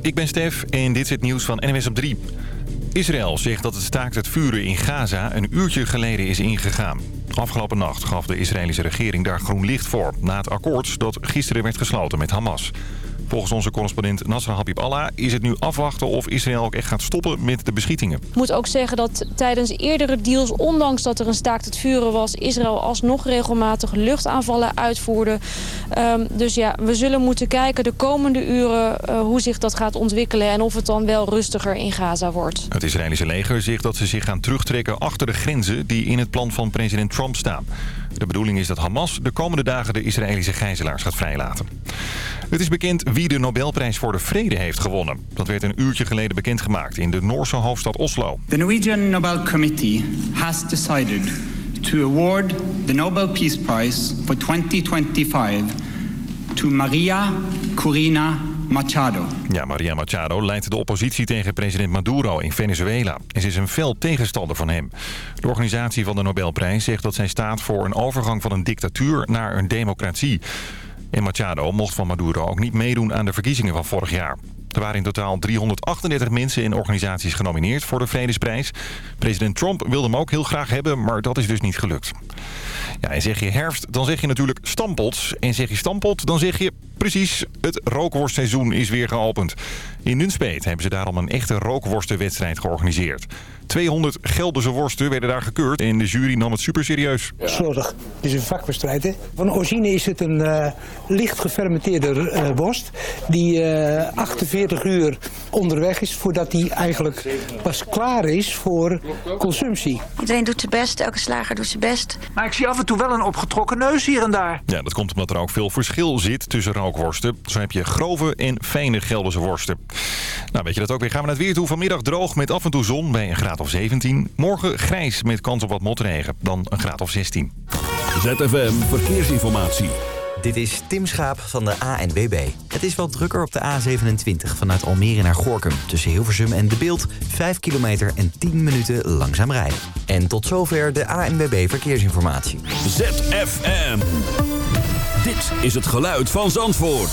ik ben Stef en dit is het nieuws van NWS op 3. Israël zegt dat het staakt het vuren in Gaza een uurtje geleden is ingegaan. Afgelopen nacht gaf de Israëlische regering daar groen licht voor... na het akkoord dat gisteren werd gesloten met Hamas. Volgens onze correspondent Nasra Habib Allah is het nu afwachten of Israël ook echt gaat stoppen met de beschietingen. Ik moet ook zeggen dat tijdens eerdere deals, ondanks dat er een staakt het vuren was... Israël alsnog regelmatig luchtaanvallen uitvoerde. Um, dus ja, we zullen moeten kijken de komende uren uh, hoe zich dat gaat ontwikkelen... en of het dan wel rustiger in Gaza wordt. Het Israëlische leger zegt dat ze zich gaan terugtrekken achter de grenzen... die in het plan van president Trump staan. De bedoeling is dat Hamas de komende dagen de Israëlische gijzelaars gaat vrijlaten. Het is bekend wie de Nobelprijs voor de Vrede heeft gewonnen. Dat werd een uurtje geleden bekendgemaakt in de Noorse hoofdstad Oslo. The Norwegian Nobel Committee has decided to award the Nobel Peace Prize for 2025 to Maria Corina Machado. Ja, Maria Machado leidt de oppositie tegen president Maduro in Venezuela. En ze is een fel tegenstander van hem. De organisatie van de Nobelprijs zegt dat zij staat voor een overgang van een dictatuur naar een democratie. En Machado mocht van Maduro ook niet meedoen aan de verkiezingen van vorig jaar. Er waren in totaal 338 mensen in organisaties genomineerd voor de Vredesprijs. President Trump wilde hem ook heel graag hebben, maar dat is dus niet gelukt. Ja, en zeg je herfst, dan zeg je natuurlijk stampot. En zeg je stampot, dan zeg je precies, het rookworstseizoen is weer geopend. In Nunspeet hebben ze daarom een echte rookworstenwedstrijd georganiseerd. 200 Gelderse worsten werden daar gekeurd en de jury nam het super serieus. Slordig, het is een vakwedstrijd. Hè? Van origine is het een uh, licht gefermenteerde uh, worst die uh, 48 uur onderweg is voordat die eigenlijk pas klaar is voor consumptie. Iedereen doet zijn best, elke slager doet zijn best. Maar ik zie af en toe wel een opgetrokken neus hier en daar. Ja, dat komt omdat er ook veel verschil zit tussen rookworsten. Zo heb je grove en fijne Gelderse worsten. Nou, weet je dat ook weer. Gaan we naar het weer toe. Vanmiddag droog met af en toe zon bij een graad of 17. Morgen grijs met kans op wat motregen. Dan een graad of 16. ZFM Verkeersinformatie. Dit is Tim Schaap van de ANWB. Het is wel drukker op de A27 vanuit Almere naar Gorkum. Tussen Hilversum en De Beeld 5 kilometer en 10 minuten langzaam rijden. En tot zover de ANWB Verkeersinformatie. ZFM. Dit is het geluid van Zandvoort.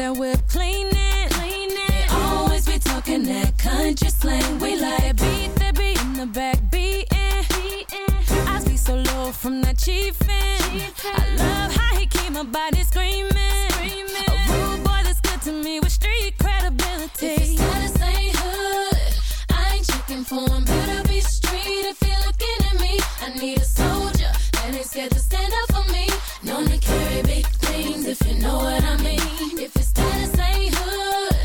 That whip cleaning, cleaning. They always be talking that country slang. We like beat that beat in the back beating, beating. I be so low from that chiefin'. I love how he keep my body screaming, screaming. A rude boy that's good to me with street credibility. If his status ain't hood, I ain't checking for him. Better be street if you're looking at me. I need a soldier that ain't scared to stand up for me. Known to carry big if you know what I mean. If his status ain't hood,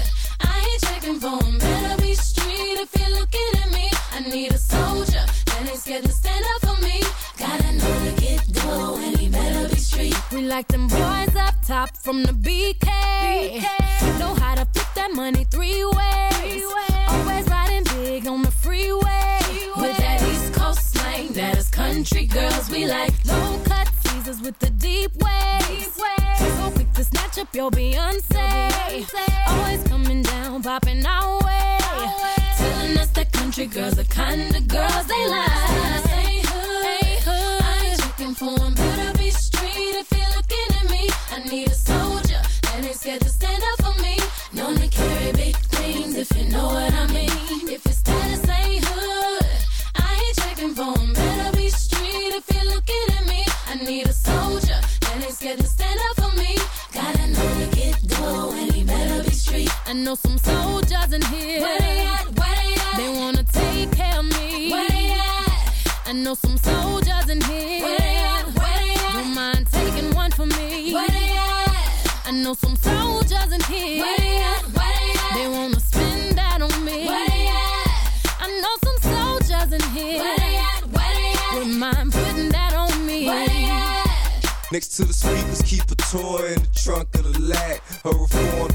I ain't checking for him. Better be street if you're looking at me. I need a soldier that ain't scared to stand up for me. Gotta know to get dough and he better be street. We like them boys up top from the BK. Know how to flip that money three ways. Always riding big on the freeway. With that East Coast slang, that is country girls we like. Low cut Caesars with the deep waves. So quick to snatch up your Beyonce. Always coming down, popping our way. Telling us that country girls the kind of girls they like. Know some soldiers in here. Where they at? Where they at? They wanna take care of me. Where they at? I know some soldiers in here. Where they at? Where they at? Don't mind taking one for me. Where they at? I know some soldiers in here. Where they at? Where they at? They wanna spend that on me. Where they at? I know some soldiers soldiers in here. Where they at? Where they at? Wouldn't mind putting that on me. Where they at? Next to the speakers, keep a toy in the trunk of the lag. A reformed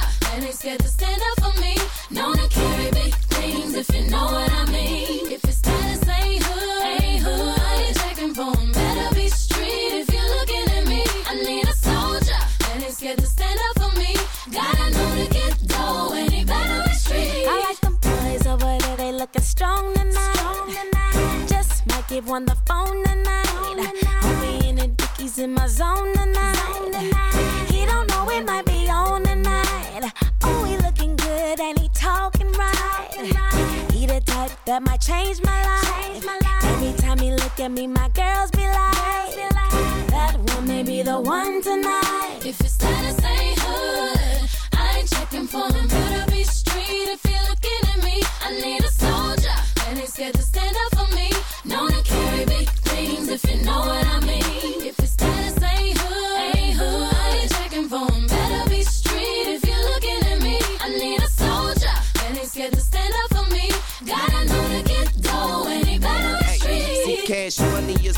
type that might change my life. Every time he look at me, my girls be like, that one may be the one tonight.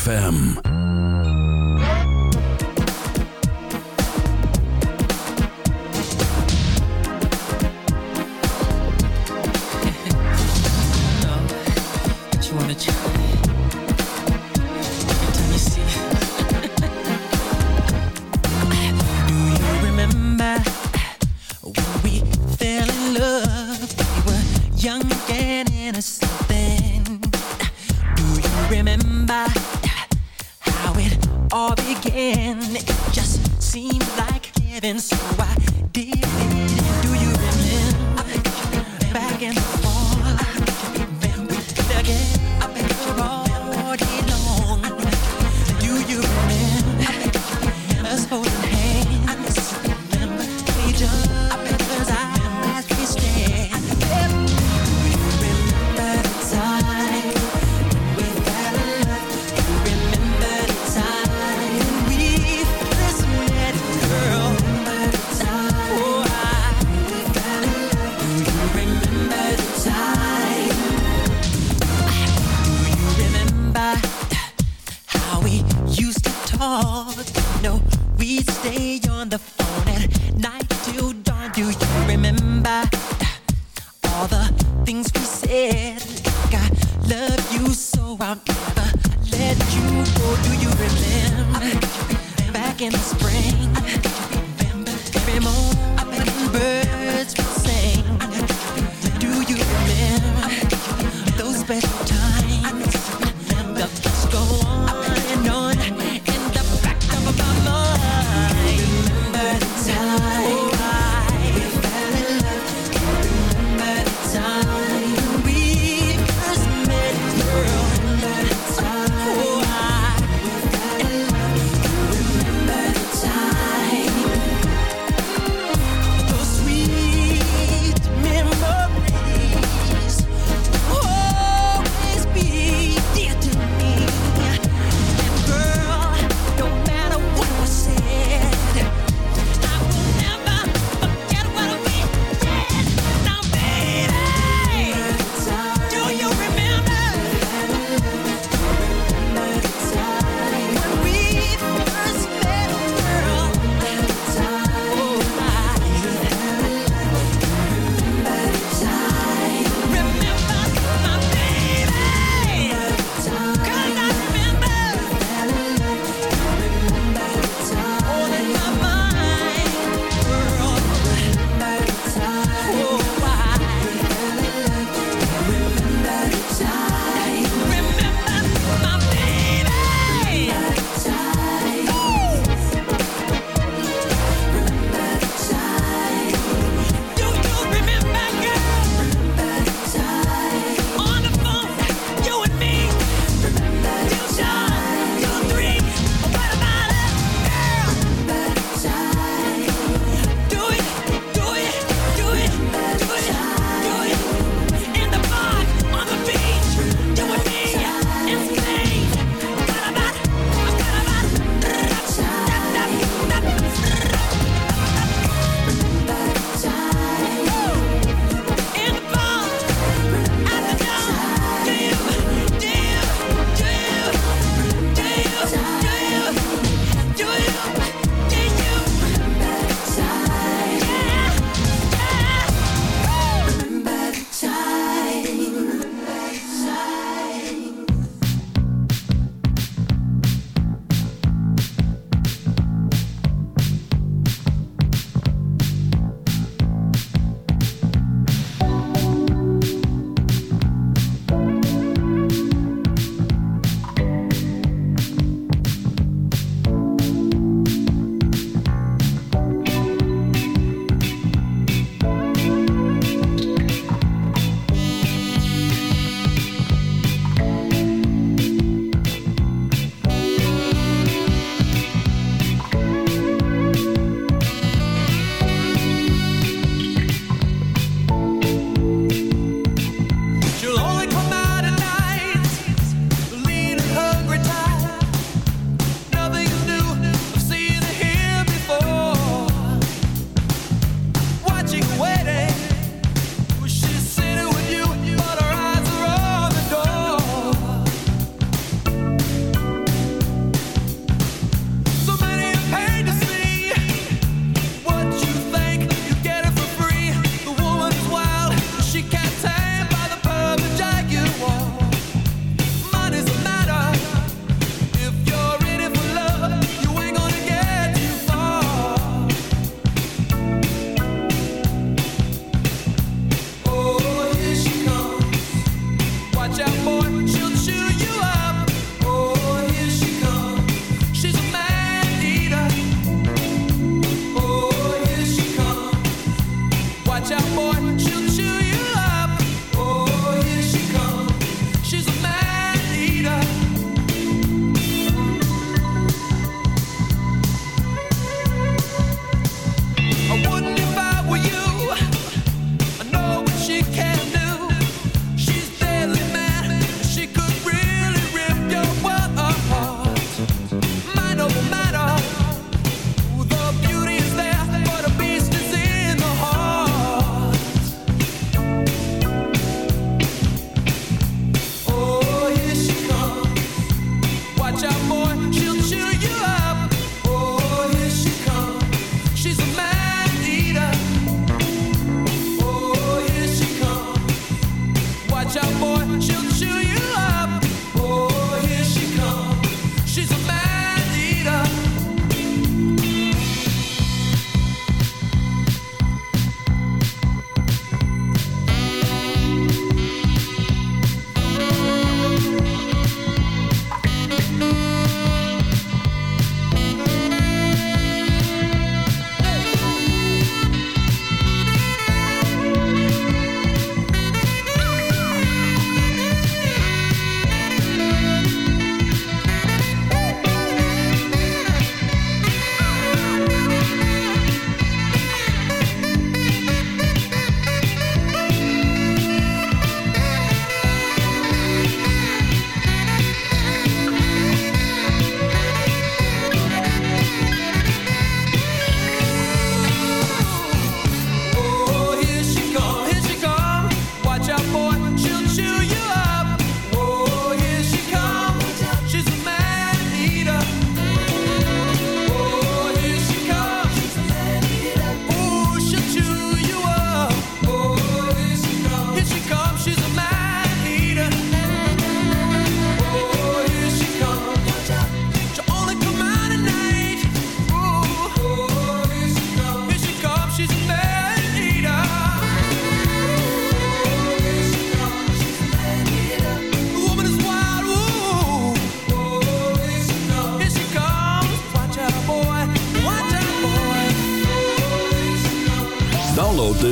ZFM.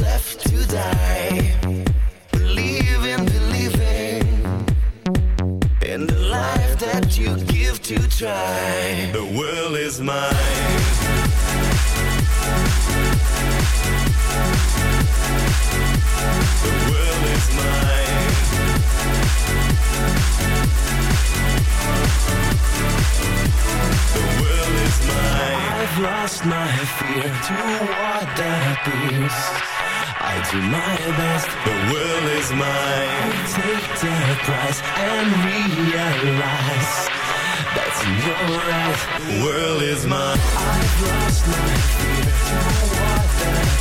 left to die. Believing, believing the life that you give to try. The world is mine. I've lost my fear to what that appears. I do my best, the world is mine. I take the price and realize That's your right, the world is mine. I've lost my fear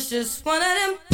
It's just one of them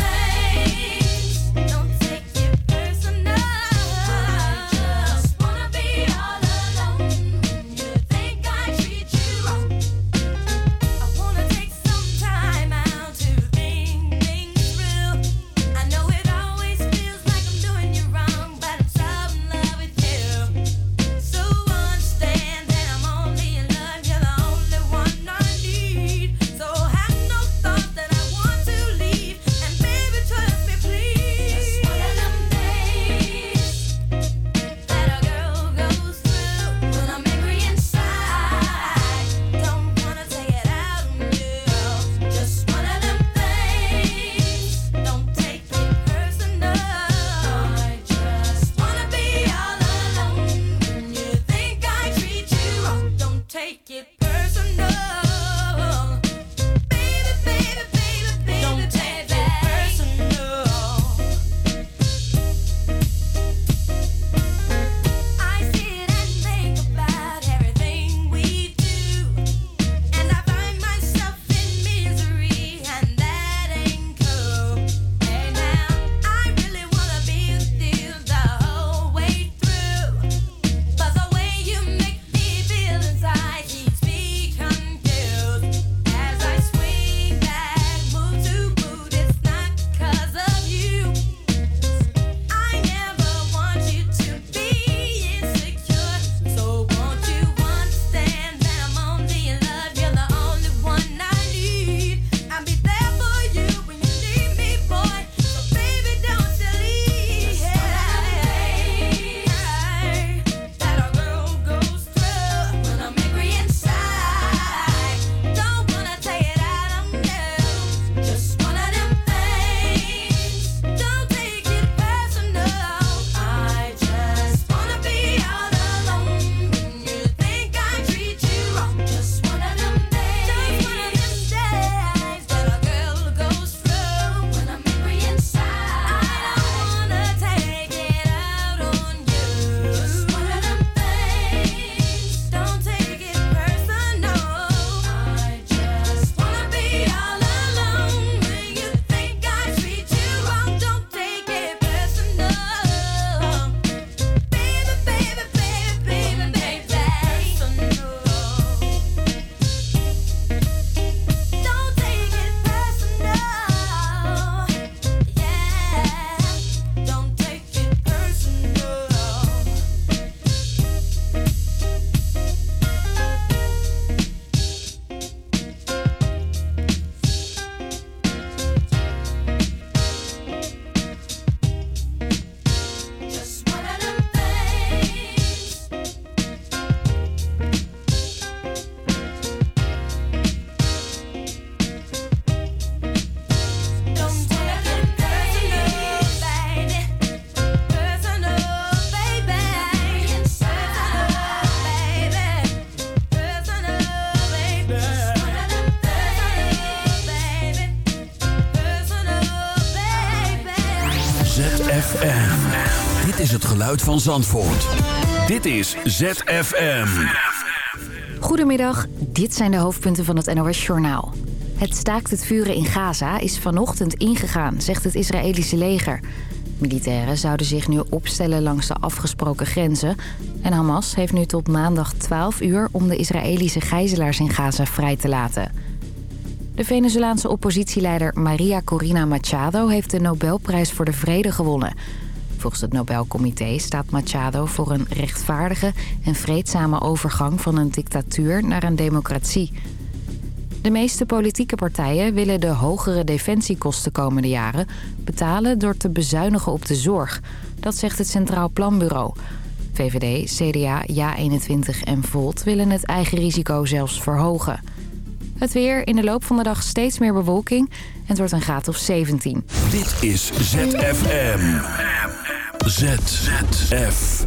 van Zandvoort. Dit is ZFM. Goedemiddag, dit zijn de hoofdpunten van het NOS-journaal. Het staakt het vuren in Gaza is vanochtend ingegaan, zegt het Israëlische leger. Militairen zouden zich nu opstellen langs de afgesproken grenzen... en Hamas heeft nu tot maandag 12 uur om de Israëlische gijzelaars in Gaza vrij te laten. De Venezolaanse oppositieleider Maria Corina Machado heeft de Nobelprijs voor de Vrede gewonnen... Volgens het Nobelcomité staat Machado voor een rechtvaardige en vreedzame overgang van een dictatuur naar een democratie. De meeste politieke partijen willen de hogere defensiekosten komende jaren betalen door te bezuinigen op de zorg. Dat zegt het Centraal Planbureau. VVD, CDA, JA21 en Volt willen het eigen risico zelfs verhogen. Het weer, in de loop van de dag steeds meer bewolking en het wordt een graad of 17. Dit is ZFM. ZFM.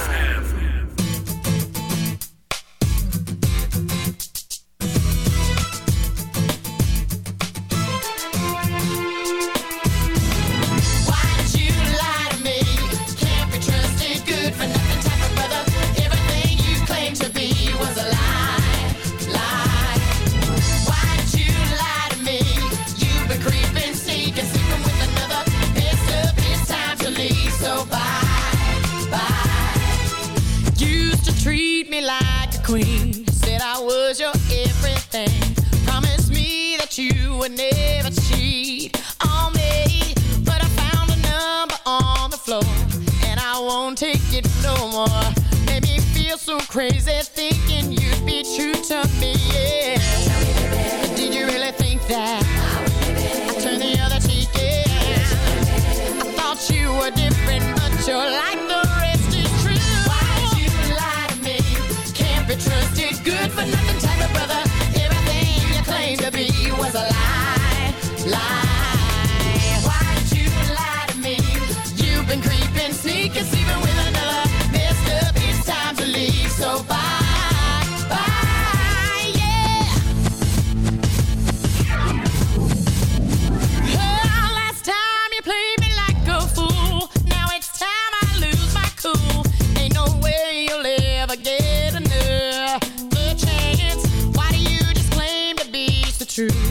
true.